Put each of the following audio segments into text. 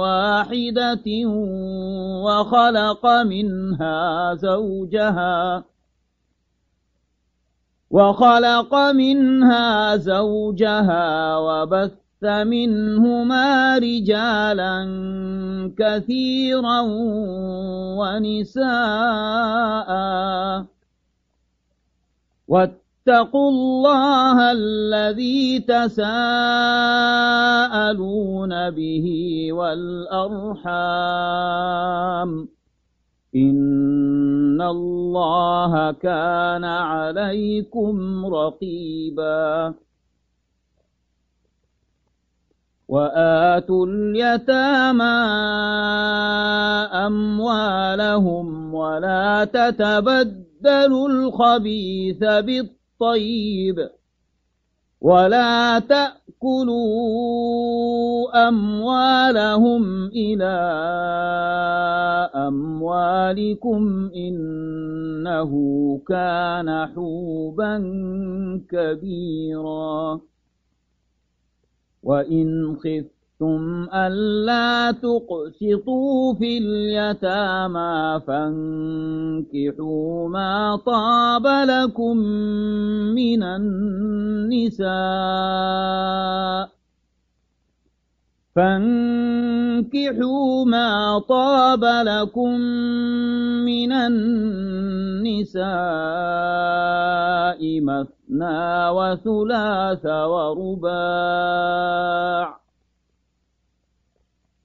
واحدة وخلق منها زوجها وخلق منها زوجها وبث منهما رجالا كثيرا ونساء واتقوا الله الذي تساءلون به والأرحام. إن الله كان عليكم رقيبا. وآتوا اليتامى أموالهم ولا تتبدلوا الخبيث بالطيب ولا تأكلوا أموالهم إلى أموالكم إنه كان حوبا كبيرا. وإن خفتم ألا تقسطوا في اليتامى فانكحوا ما طاب لكم من النساء فانكحوا ما طاب لكم من النساء مثنى وثلاث ورباع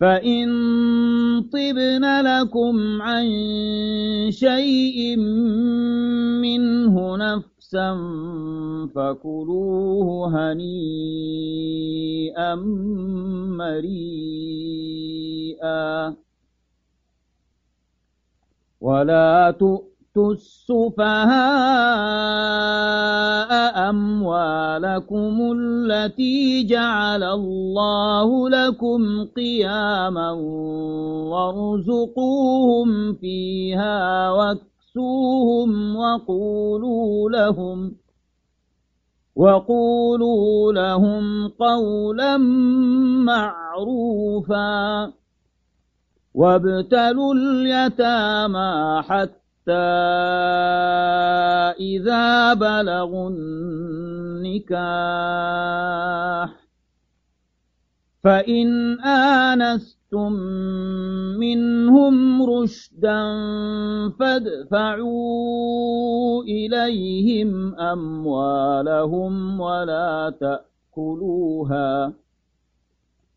فإن طبن لكم عن شيء منه نفسا فكلوه هنيئا مريئا ولا تؤتوا السفهاء أموالكم التي جعل الله لكم قياما وارزقوهم فيها واكسوهم وقولوا لهم وقولوا لهم قولا معروفا وابتلوا اليتامى حتى إذا بلغوا النكاح فإن آنستم منهم رشدا فادفعوا إليهم أموالهم ولا تأكلوها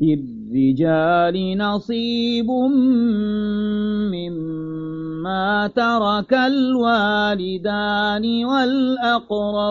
للرجال نصيب مما ترك الوالدان والأقربون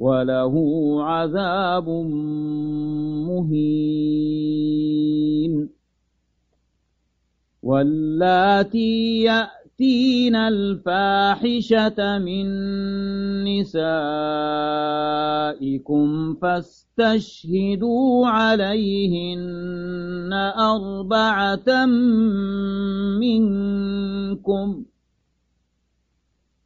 وله عذاب مهين. واللاتي يأتين الفاحشة من نسائكم فاستشهدوا عليهن أربعة منكم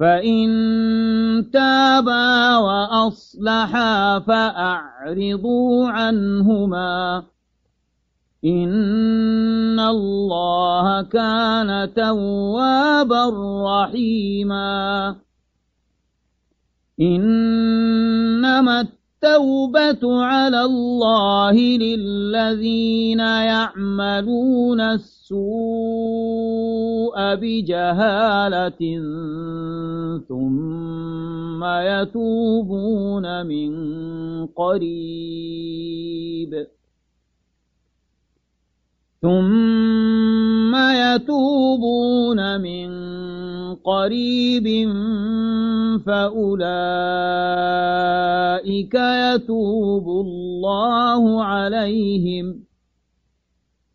فإن تابا وأصلحا فأعرضوا عنهما إن الله كان توابا رحيما إنما التوبة على الله للذين يعملون السوء بجهالة ثم يتوبون من قريب. ثم يتوبون من قريب فأولئك يتوب الله عليهم.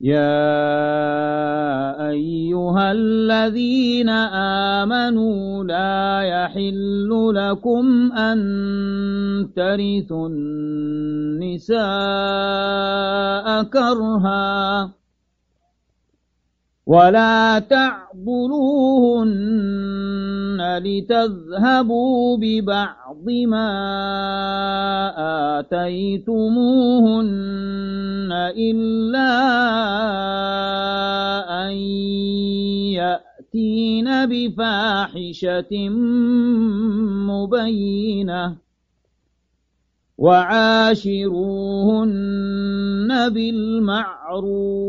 يا أيها الذين آمنوا لا يحل لكم أن ترثوا النساء كرها ولا تعضلوهن لتذهبوا ببعض ما آتيتموهن إلا أن يأتين بفاحشة مبينة وعاشروهن بالمعروف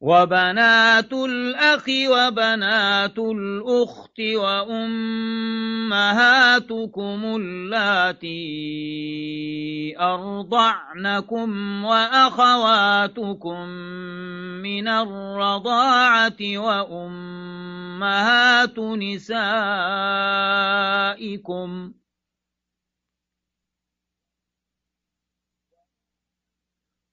وبنات الأخ وبنات الأخت وأمهاتكم اللاتي أرضعنكم وأخواتكم من الرضاعة وأمهات نسائكم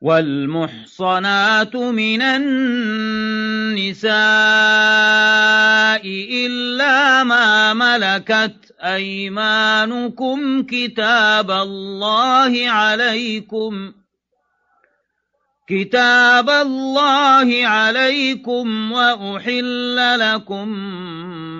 والمحصنات من النساء إلا ما ملكت أيمانكم كتاب الله عليكم كتاب الله عليكم وأحل لكم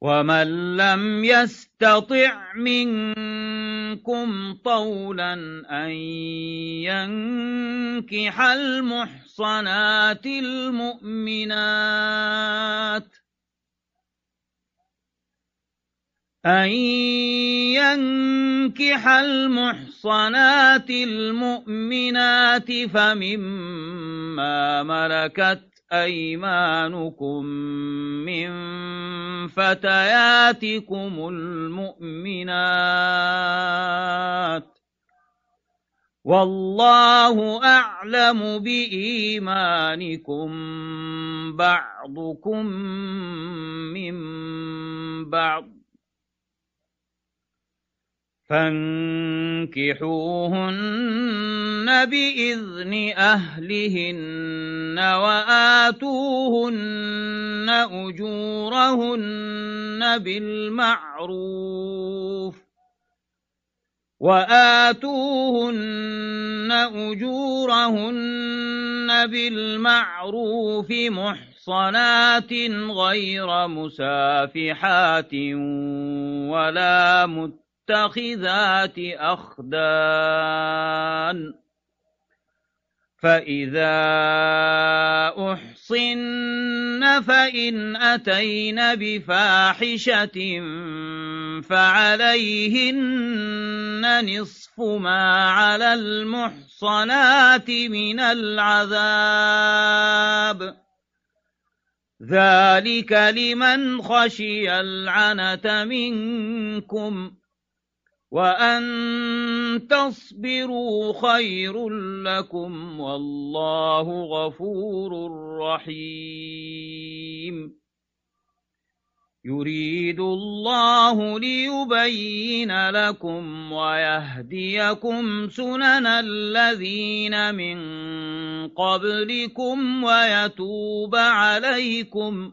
ومن لم يستطع منكم طولا أن ينكح المحصنات المؤمنات أن ينكح المحصنات المؤمنات فمما ملكت أيمانكم من فتياتكم المؤمنات والله أعلم بإيمانكم بعضكم من بعض فانكحوهن بإذن أهلهن وآتوهن أجورهن بالمعروف وآتوهن أجورهن بالمعروف محصنات غير مسافحات ولا مت متخذات أخدان. فإذا أحصن فإن أتين بفاحشة فعليهن نصف ما على المحصنات من العذاب. ذلك لمن خشي العنة منكم. وأن تصبروا خير لكم والله غفور رحيم يريد الله ليبين لكم ويهديكم سنن الذين من قبلكم ويتوب عليكم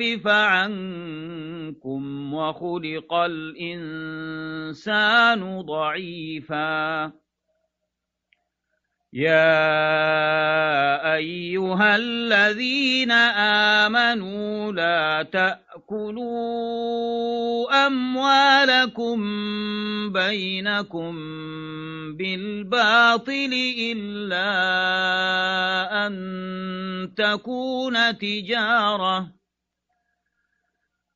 يخفف عنكم وخلق الإنسان ضعيفا. يا أيها الذين آمنوا لا تأكلوا أموالكم بينكم بالباطل إلا أن تكون تجارةً.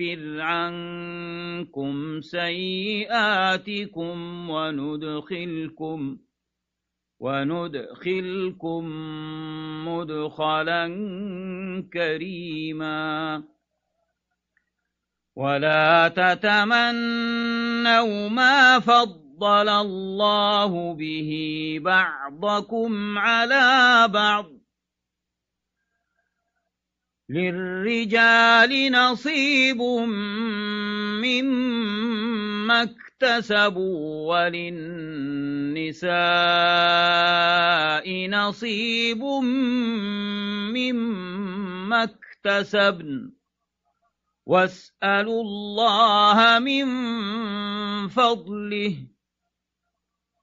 نكفر عنكم سيئاتكم وندخلكم وندخلكم مدخلا كريما. ولا تتمنوا ما فضل الله به بعضكم على بعض. للرجال نصيب مما اكتسبوا وللنساء نصيب مما اكتسبن واسألوا الله من فضله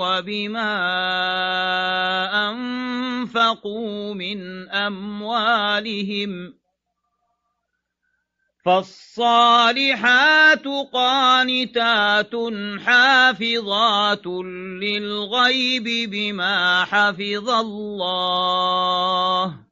وبما أنفقوا من أموالهم فالصالحات قانتات حافظات للغيب بما حفظ الله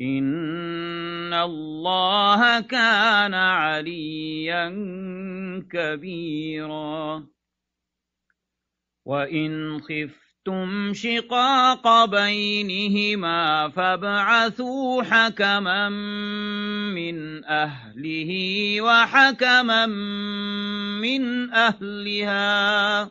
إن الله كان عليا كبيرا وإن خفت خفتم شقاق بينهما فابعثوا حكما من أهله وحكما من أهلها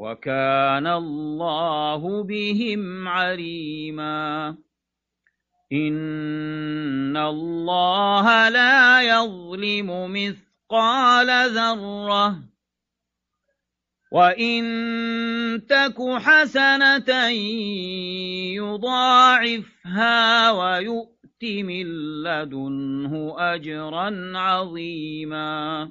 وكان الله بهم عليما. إن الله لا يظلم مثقال ذرة. وإن تك حسنة يضاعفها ويؤت من لدنه أجرا عظيما.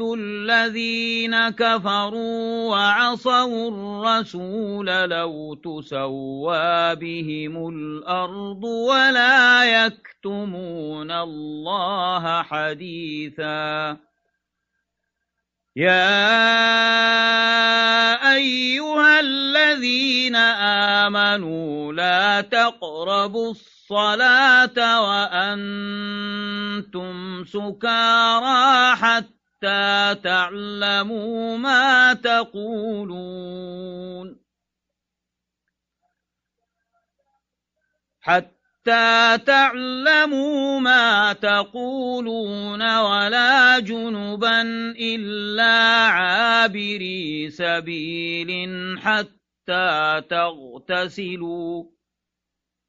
الذين كفروا وعصوا الرسول لو تسوى بهم الأرض ولا يكتمون الله حديثا يا أيها الذين آمنوا لا تقربوا الصلاة وأنتم سكارى حتى حتى تعلموا ما تقولون حتى تعلموا ما تقولون ولا جنبا إلا عابري سبيل حتى تغتسلوا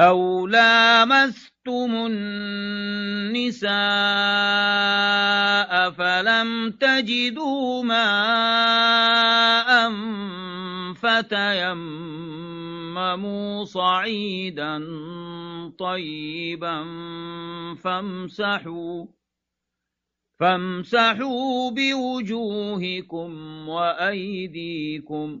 أَوْ لَامَسْتُمُ النِّسَاءَ فَلَمْ تَجِدُوا مَاءً فَتَيَمَّمُوا صَعِيدًا طَيِّبًا فَامْسَحُوا فَامْسَحُوا بِوُجُوهِكُمْ وَأَيْدِيكُمْ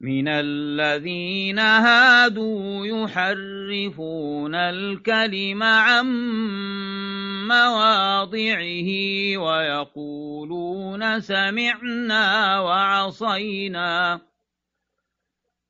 من الذين هادوا يحرفون الكلم عن مواضعه ويقولون سمعنا وعصينا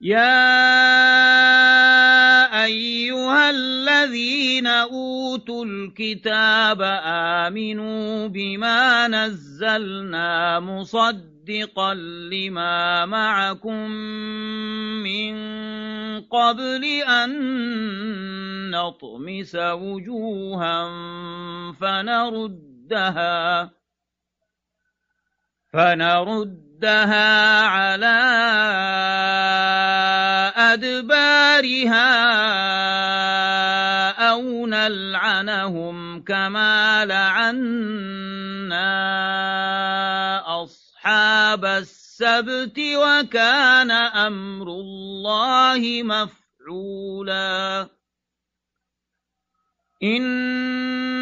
يا أيها الذين أوتوا الكتاب آمنوا بما نزلنا مصدقا لما معكم من قبل أن نطمس وجوها فنردها فنردها على أدبارها أو نلعنهم كما لعنا أصحاب السبت وكان أمر الله مفعولا.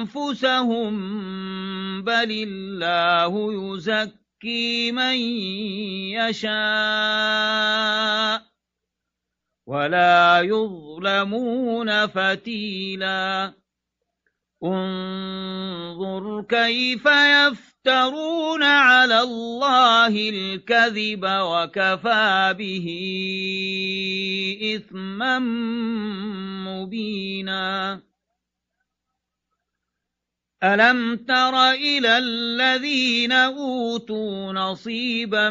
أنفسهم بل الله يزكي من يشاء ولا يظلمون فتيلا انظر كيف يفترون على الله الكذب وكفى به إثما مبينا. ألم تر إلى الذين أوتوا نصيبا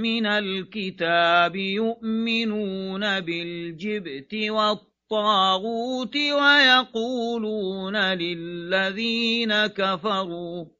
من الكتاب يؤمنون بالجبت والطاغوت ويقولون للذين كفروا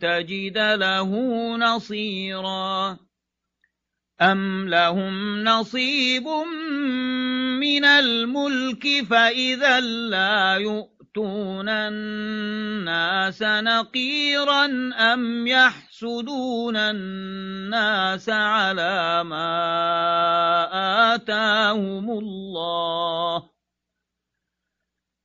تجد له نصيرا أم لهم نصيب من الملك فإذا لا يؤتون الناس نقيرا أم يحسدون الناس على ما آتاهم الله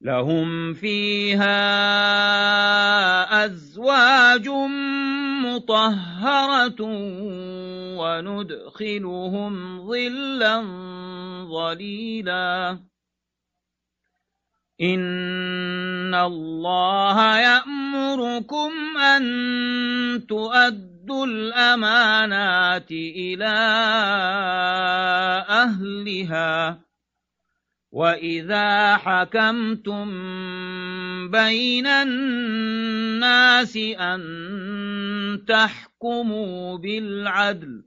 لهم فيها أزواج مطهرة وندخلهم ظلا ظليلا. إن الله يأمركم أن تؤدوا الأمانات إلى أهلها. وَإِذَا حَكَمْتُم بَيْنَ النَّاسِ أَن تَحْكُمُوا بِالْعَدْلِ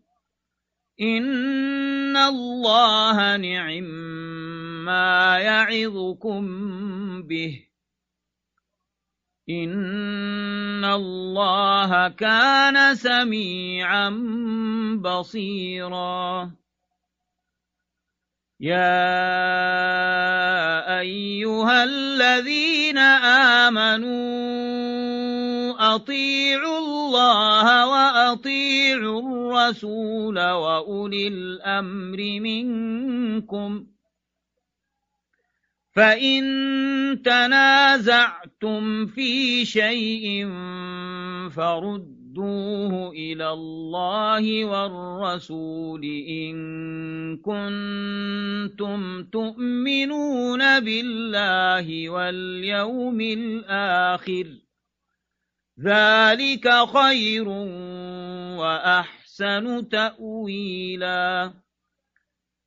إِنَّ اللَّهَ نِعِمَّا يَعِظُكُم بِهِ إِنَّ اللَّهَ كَانَ سَمِيعًا بَصِيرًا يا أيها الذين آمنوا أطيعوا الله وأطيعوا الرسول وأولي الأمر منكم فإن تنازعتم في شيء فرد ردوه إلى الله والرسول إن كنتم تؤمنون بالله واليوم الآخر ذلك خير وأحسن تأويلاً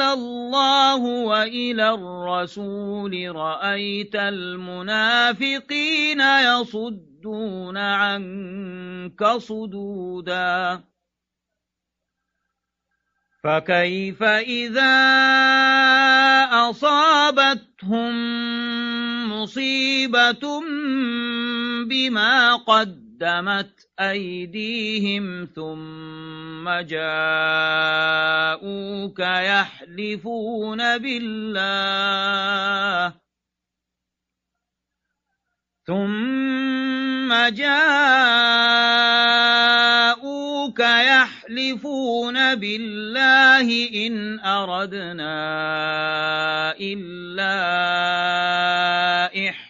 الله وإلى الرسول رأيت المنافقين يصدون عنك صدودا. فكيف إذا أصابتهم مصيبة بما قدمت أيديهم ثم جاءوك يحلفون بالله. ثم جاءوك يحلفون بالله إن أردنا إلا إحسانا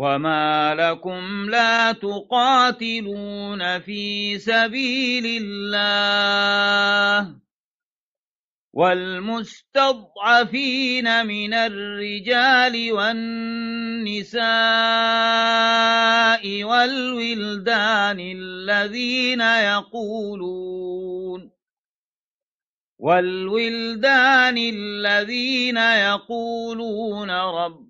وما لكم لا تقاتلون في سبيل الله والمستضعفين من الرجال والنساء والولدان الذين يقولون والولدان الذين يقولون رب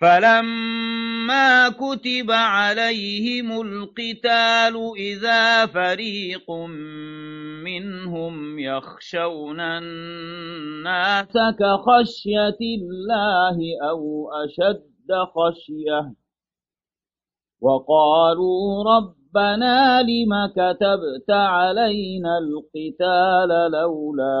فلما كتب عليهم القتال إذا فريق منهم يخشون الناس كخشية الله أو أشد خشية وقالوا ربنا لم كتبت علينا القتال لولا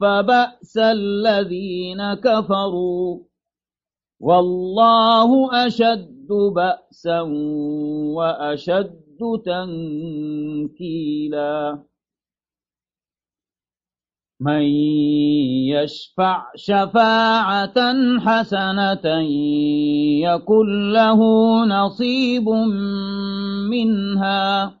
بأس الذين كفروا. والله أشد بأسا وأشد تنكيلا. من يشفع شفاعة حسنة يكن له نصيب منها.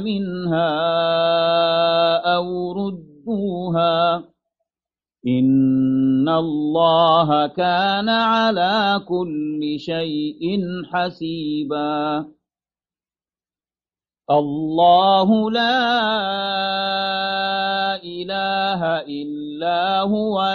منها أو ردوها إن الله كان على كل شيء حسيبا الله لا إله إلا هو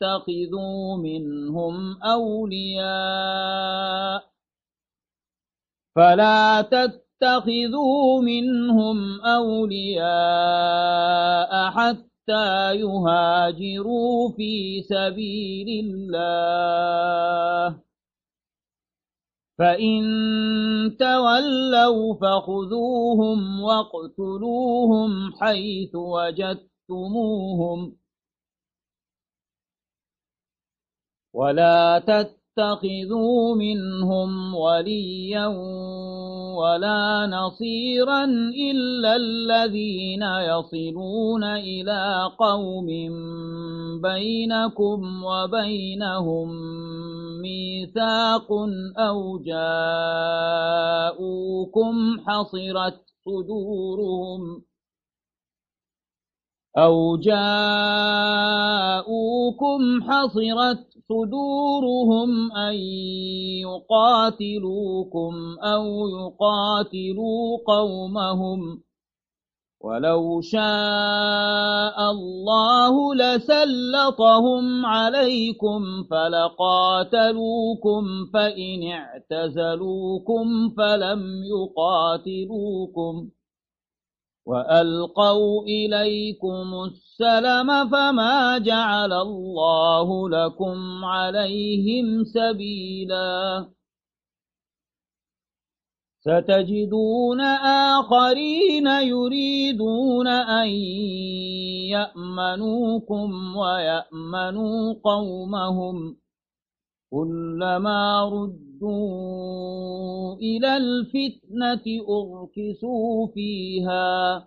تتخذوا منهم أولياء. فلا تتخذوا منهم أولياء حتى يهاجروا في سبيل الله. فإن تولوا فخذوهم واقتلوهم حيث وجدتموهم. ولا تتخذوا منهم وليا ولا نصيرا إلا الذين يصلون إلى قوم بينكم وبينهم ميثاق أو جاءوكم حصرت صدورهم أو جاءوكم حصرت صدورهم أن يقاتلوكم أو يقاتلوا قومهم ولو شاء الله لسلطهم عليكم فلقاتلوكم فإن اعتزلوكم فلم يقاتلوكم وألقوا إليكم السلم فما جعل الله لكم عليهم سبيلاً. ستجدون آخرين يريدون أن يأمنوكم ويأمنوا قومهم. كلما ردوا إلى الفتنة أركسوا فيها.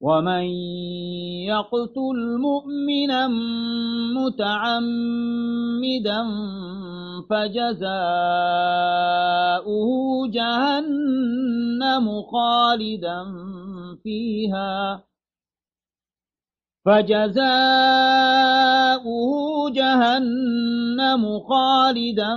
ومن يقتل مؤمنا متعمدا فجزاؤه جهنم خالدا فيها فجزاؤه جهنم خالدا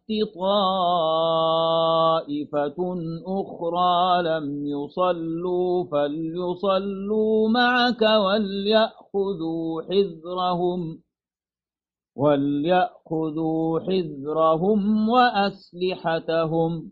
طائفة أخرى لم يصلوا فليصلوا معك وليأخذوا حذرهم وليأخذوا حذرهم وأسلحتهم.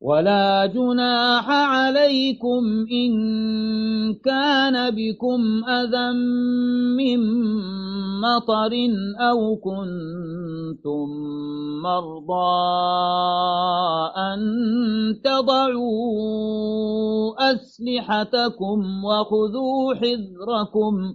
ولا جناح عليكم إن كان بكم أذى من مطر أو كنتم مرضى أن تضعوا أسلحتكم وخذوا حذركم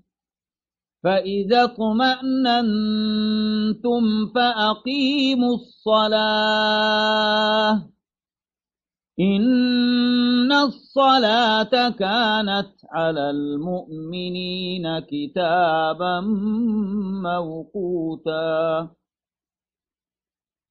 فإذا اطمأننتم فأقيموا الصلاة. إن الصلاة كانت على المؤمنين كتابا موقوتا.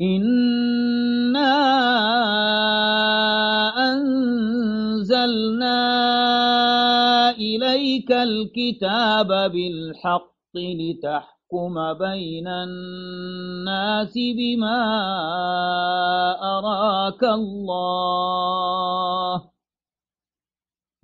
إنا أنزلنا إليك الكتاب بالحق لتحكم بين الناس بما أراك الله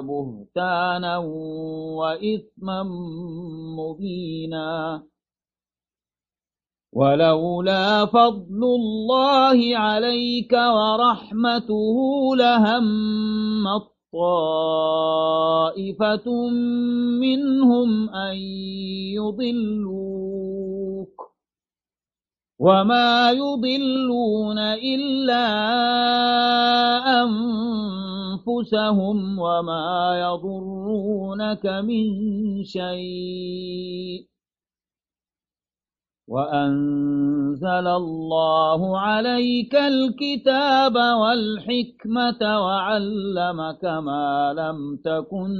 بهتانا وإثما مبينا. ولولا فضل الله عليك ورحمته لهم طائفة منهم أن يضلوك. وما يضلون إلا أنفسهم وما يضرونك من شيء وأنزل الله عليك الكتاب والحكمة وعلمك ما لم تكن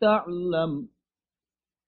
تعلم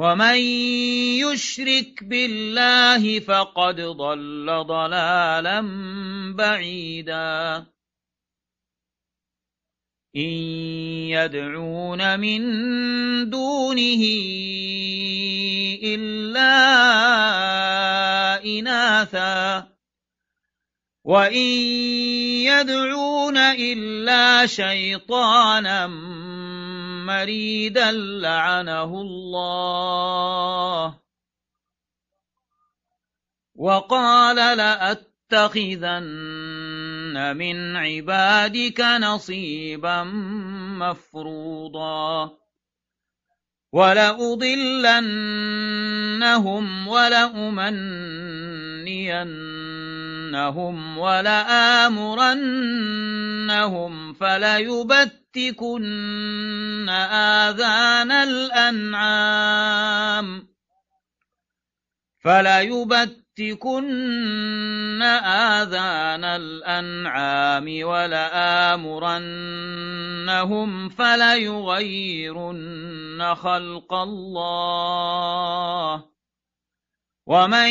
ومن يشرك بالله فقد ضل ضلالا بعيدا إن يدعون من دونه إلا إناثا وإن يدعون إلا شيطانا مريدا لعنه الله. وقال لأتخذن من عبادك نصيبا مفروضا. ولأضلنهم ولأمنينهم. ولآمرنهم فليبتكن آذان الأنعام فليبتكن آذان الأنعام ولآمرنهم فليغيرن خلق الله ومن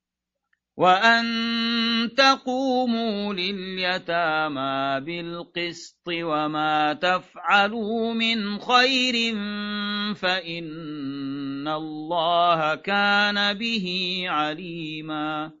وأن تقوموا لليتامى بالقسط وما تفعلوا من خير فإن الله كان به عليماً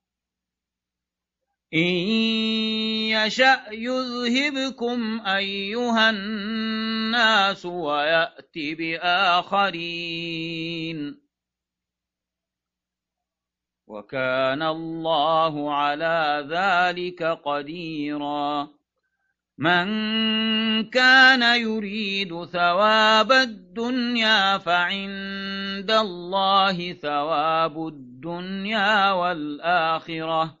إن يشأ يذهبكم أيها الناس ويأت بآخرين وكان الله على ذلك قديرا من كان يريد ثواب الدنيا فعند الله ثواب الدنيا والآخرة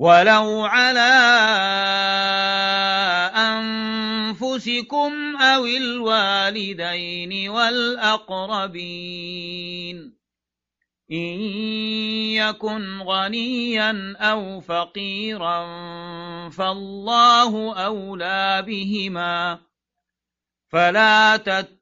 ولو على أنفسكم أو الوالدين والأقربين إن يكن غنيا أو فقيرا فالله أولى بهما فلا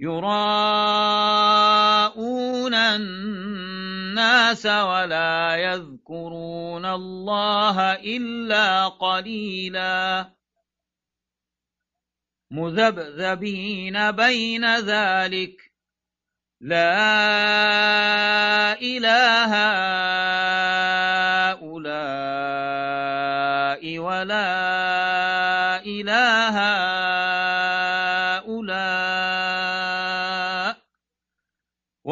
يراءون الناس ولا يذكرون الله إلا قليلا. مذبذبين بين ذلك. لا إله هؤلاء ولا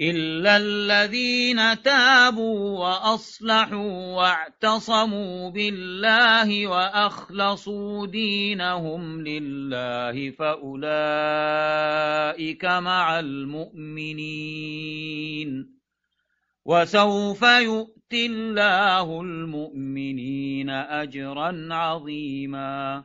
إلا الذين تابوا وأصلحوا واعتصموا بالله وأخلصوا دينهم لله فأولئك مع المؤمنين وسوف يؤتي الله المؤمنين أجرا عظيما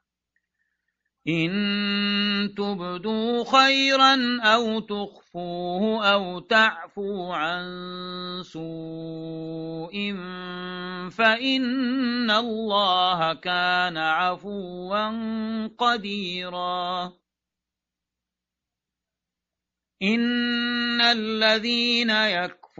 إن تبدوا خيرا أو تخفوه أو تعفوا عن سوء فإن الله كان عفوا قديرا. إن الذين يكفرون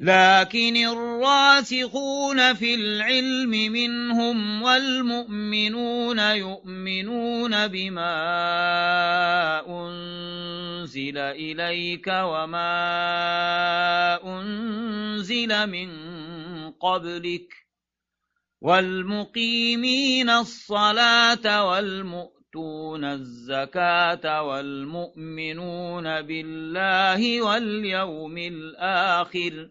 لكن الراسخون في العلم منهم والمؤمنون يؤمنون بما أنزل إليك وما أنزل من قبلك والمقيمين الصلاة والمؤتون الزكاة والمؤمنون بالله واليوم الآخر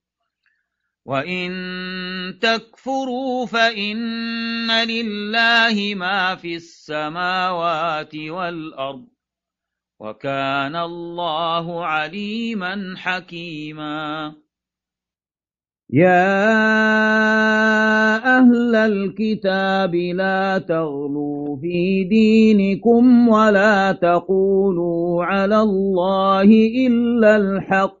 وإن تكفروا فإن لله ما في السماوات والأرض وكان الله عليما حكيما يا أهل الكتاب لا تغلوا في دينكم ولا تقولوا على الله إلا الحق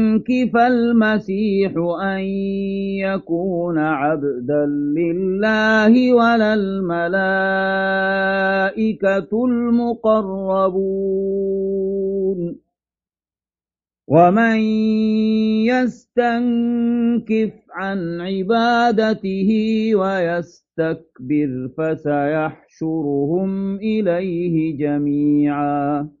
يستنكف المسيح أن يكون عبدا لله ولا الملائكة المقربون؟ ومن يستنكف عن عبادته ويستكبر فسيحشرهم إليه جميعاً.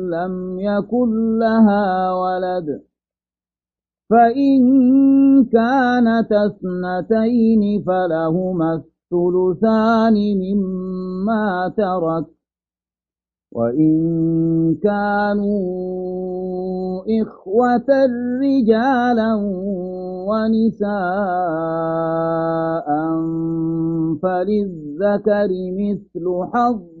لم يكن لها ولد. فإن كانت اثنتين فلهما الثلثان مما ترك. وإن كانوا إخوة رجالا ونساء فللذكر مثل حظ